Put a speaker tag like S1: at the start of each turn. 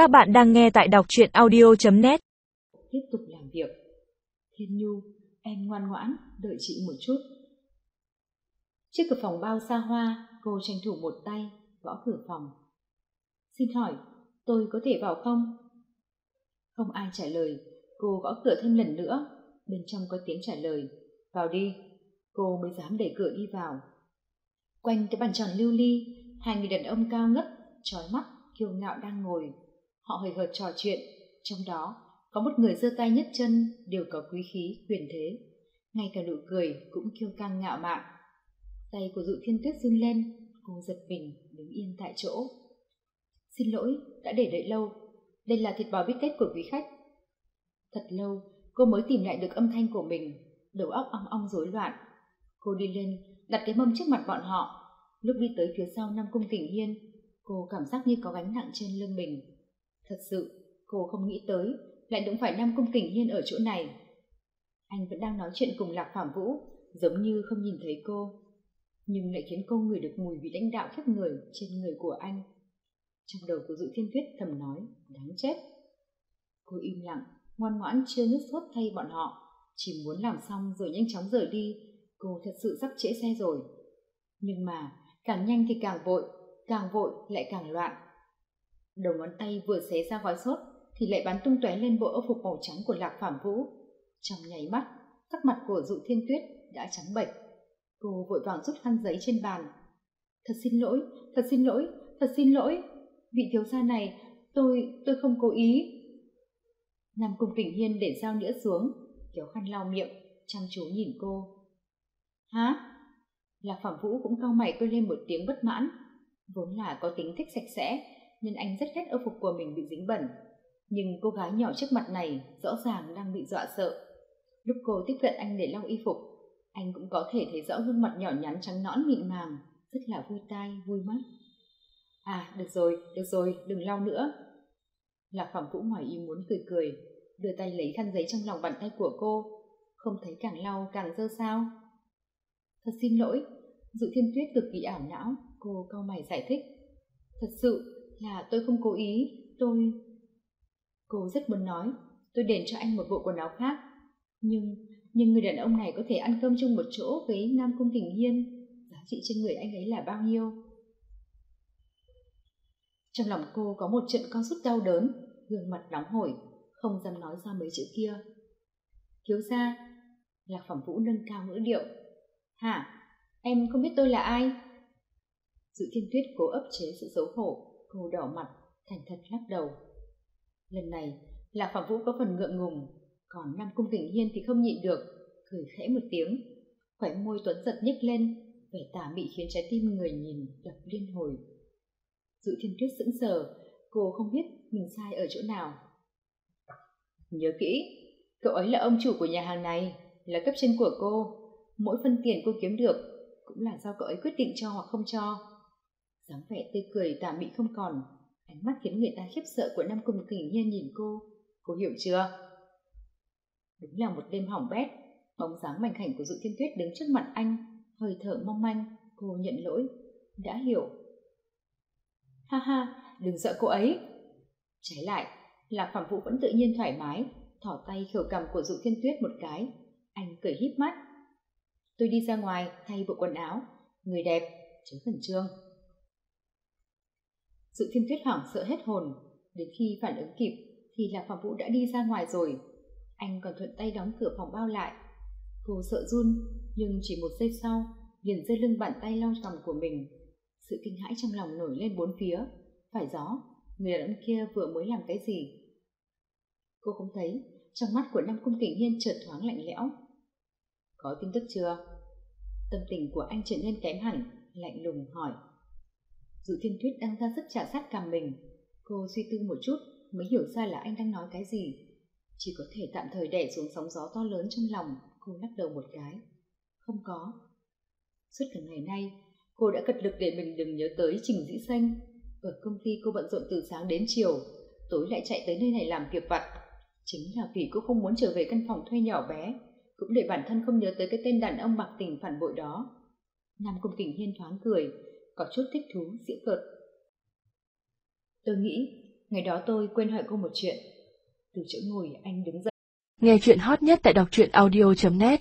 S1: Các bạn đang nghe tại đọc truyện audio.net
S2: Tiếp tục làm việc. Thiên Nhu, em ngoan ngoãn, đợi chị một chút. Trước cửa phòng bao xa hoa, cô tranh thủ một tay, gõ cửa phòng. Xin hỏi, tôi có thể vào không? Không ai trả lời, cô gõ cửa thêm lần nữa, bên trong có tiếng trả lời. Vào đi, cô mới dám đẩy cửa đi vào. Quanh cái bàn tròn lưu ly, hai người đàn ông cao ngất, trói mắt, kiêu ngạo đang ngồi. Họ hời hợt trò chuyện, trong đó có một người giơ tay nhất chân đều có quý khí, quyền thế. Ngay cả nụ cười cũng kiêu căng ngạo mạn. Tay của dụ thiên tuyết run lên, cô giật mình, đứng yên tại chỗ. Xin lỗi, đã để đợi lâu. Đây là thịt bò bít tết của quý khách. Thật lâu, cô mới tìm lại được âm thanh của mình, đầu óc ong ong rối loạn. Cô đi lên, đặt cái mâm trước mặt bọn họ. Lúc đi tới phía sau năm Cung Kình Hiên, cô cảm giác như có gánh nặng trên lưng mình. Thật sự, cô không nghĩ tới, lại đụng phải Nam Cung Kình Hiên ở chỗ này. Anh vẫn đang nói chuyện cùng Lạc Phạm Vũ, giống như không nhìn thấy cô. Nhưng lại khiến cô ngửi được mùi vị lãnh đạo khắp người trên người của anh. Trong đầu của Dụ Thiên Tuyết thầm nói, đáng chết. Cô im lặng, ngoan ngoãn chưa nước sốt thay bọn họ, chỉ muốn làm xong rồi nhanh chóng rời đi. Cô thật sự sắp trễ xe rồi. Nhưng mà, càng nhanh thì càng vội, càng vội lại càng loạn. Đầu ngón tay vừa xé ra gói sốt thì lại bắn tung tóe lên bộ âu phục màu trắng của Lạc Phạm Vũ. Trong nháy mắt, sắc mặt của Dụ Thiên Tuyết đã trắng bệch. Cô vội vàng rút khăn giấy trên bàn. Thật xin lỗi, thật xin lỗi, thật xin lỗi. Vị thiếu gia này, tôi, tôi không cố ý. Nam Cung Kình Hiên để dao nĩa xuống, kéo khăn lau miệng, chăm chú nhìn cô. Hả? Lạc Phạm Vũ cũng cau mày tôi lên một tiếng bất mãn. Vốn là có tính thích sạch sẽ, nên anh rất ghét âu phục của mình bị dính bẩn. Nhưng cô gái nhỏ trước mặt này rõ ràng đang bị dọa sợ. Lúc cô tiếp cận anh để lau y phục, anh cũng có thể thấy rõ gương mặt nhỏ nhắn trắng nõn mịn màng, rất là vui tai, vui mắt. À, được rồi, được rồi, đừng lau nữa. Lạc Phạm Vũ ngoài ý muốn cười cười, đưa tay lấy khăn giấy trong lòng bàn tay của cô, không thấy càng lau càng dơ sao. Thật xin lỗi, dự Thiên Tuyết cực kỳ ảo não, cô cau mày giải thích. Thật sự là tôi không cố ý, tôi... Cô rất muốn nói, tôi đền cho anh một bộ quần áo khác. Nhưng, nhưng người đàn ông này có thể ăn cơm chung một chỗ với Nam Cung Kình Hiên. Giá trị trên người anh ấy là bao nhiêu? Trong lòng cô có một trận co rút đau đớn, gương mặt nóng hổi, không dám nói ra mấy chữ kia. Thiếu gia, Lạc Phẩm Vũ nâng cao ngữ điệu. Hả? Em không biết tôi là ai? Dự thiên tuyết cố ấp chế sự xấu hổ, cô đỏ mặt, thành thật lắc đầu. Lần này, Lạc Phạm Vũ có phần ngượng ngùng, còn Nam Cung Kình Hiên thì không nhịn được, cười khẽ một tiếng. Khỏe môi tuấn giật nhếch lên, vẻ tà mị khiến trái tim người nhìn đập liên hồi. Dự thiên tuyết sững sờ, cô không biết mình sai ở chỗ nào. Nhớ kỹ, cậu ấy là ông chủ của nhà hàng này, là cấp trên của cô. Mỗi phân tiền cô kiếm được cũng là do cậu ấy quyết định cho hoặc không cho dáng vẻ tươi cười tà mị không còn, ánh mắt khiến người ta khiếp sợ của Nam Cung Kình nhiên nhìn cô. Cô hiểu chưa? Đúng là một đêm hỏng bét, bóng dáng mảnh khảnh của Dụ Thiên Tuyết đứng trước mặt anh, hơi thở mong manh, cô nhận lỗi. Đã hiểu. Ha ha, đừng sợ cô ấy. Trái lại, Lạc Phạm Vũ vẫn tự nhiên thoải mái, thỏ tay khều cầm của Dụ Thiên Tuyết một cái. Anh cười híp mắt. Tôi đi ra ngoài thay bộ quần áo, người đẹp, chứ khẩn trương sự thiên tuyết hoảng sợ hết hồn, đến khi phản ứng kịp thì Lạc Phạm Vũ đã đi ra ngoài rồi. Anh còn thuận tay đóng cửa phòng bao lại. Cô sợ run, nhưng chỉ một giây sau, liền rơi lưng bàn tay lau cằm của mình. Sự kinh hãi trong lòng nổi lên bốn phía. Phải gió, người đàn ông kia vừa mới làm cái gì? Cô không thấy, trong mắt của Nam Cung Kình Hiên chợt thoáng lạnh lẽo. Có tin tức chưa? Tâm tình của anh trở nên kém hẳn, lạnh lùng hỏi. Dụ thiên thuyết đang ra sức trả sát cầm mình. Cô suy tư một chút mới hiểu ra là anh đang nói cái gì. Chỉ có thể tạm thời đẻ xuống sóng gió to lớn trong lòng, cô lắc đầu một cái. Không có. Suốt cả ngày nay, cô đã cật lực để mình đừng nhớ tới Trình Dĩ Xanh. Ở công ty cô bận rộn từ sáng đến chiều, tối lại chạy tới nơi này làm việc vặt. Chính là vì cô không muốn trở về căn phòng thuê nhỏ bé, cũng để bản thân không nhớ tới cái tên đàn ông bạc tình phản bội đó. Nam Cung Kình Hiên thoáng cười, có chút thích thú, giễu cợt. Tôi nghĩ Ngày đó tôi quên hỏi cô một chuyện. Từ chỗ ngồi anh đứng dậy.
S1: Nghe chuyện hot nhất tại đọc truyện audio.net